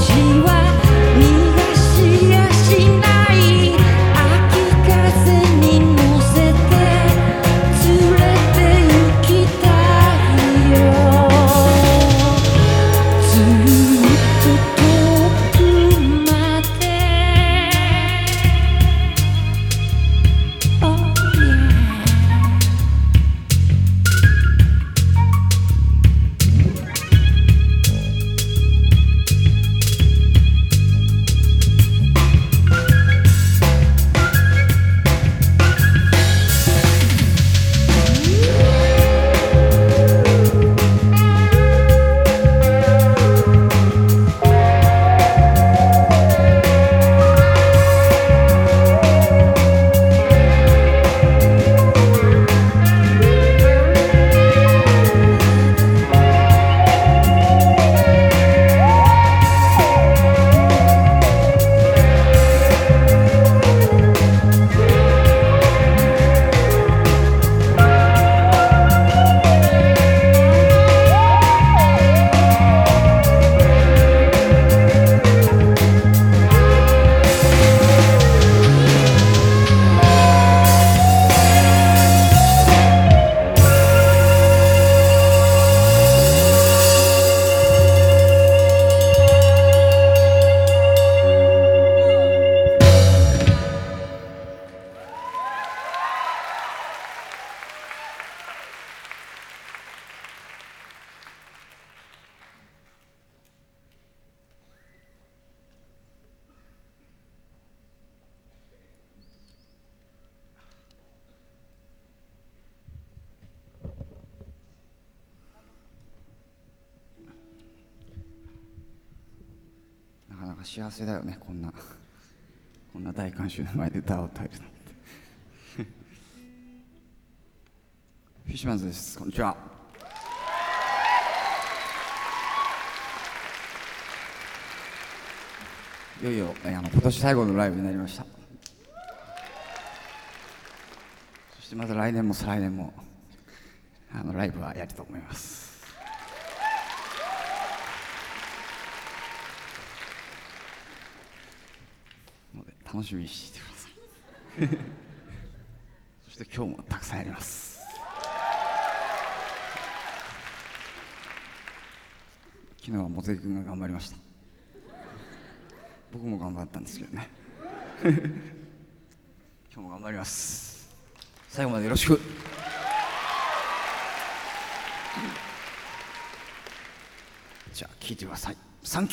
寂幸せだよねこんな。こんな大観衆の前で歌を歌えるなんて。フィッシュマンズです。こんにちは。いよいよあの今年最後のライブになりました。そしてまた来年も再来年もあのライブはやると思います。楽しみにしていてくださいそして今日もたくさんやります。昨日はモテ君が頑張りました。僕も頑張ったんですけどね。今日も頑張ります。最後までよろしく。じゃあ聞いてください。サンキュー。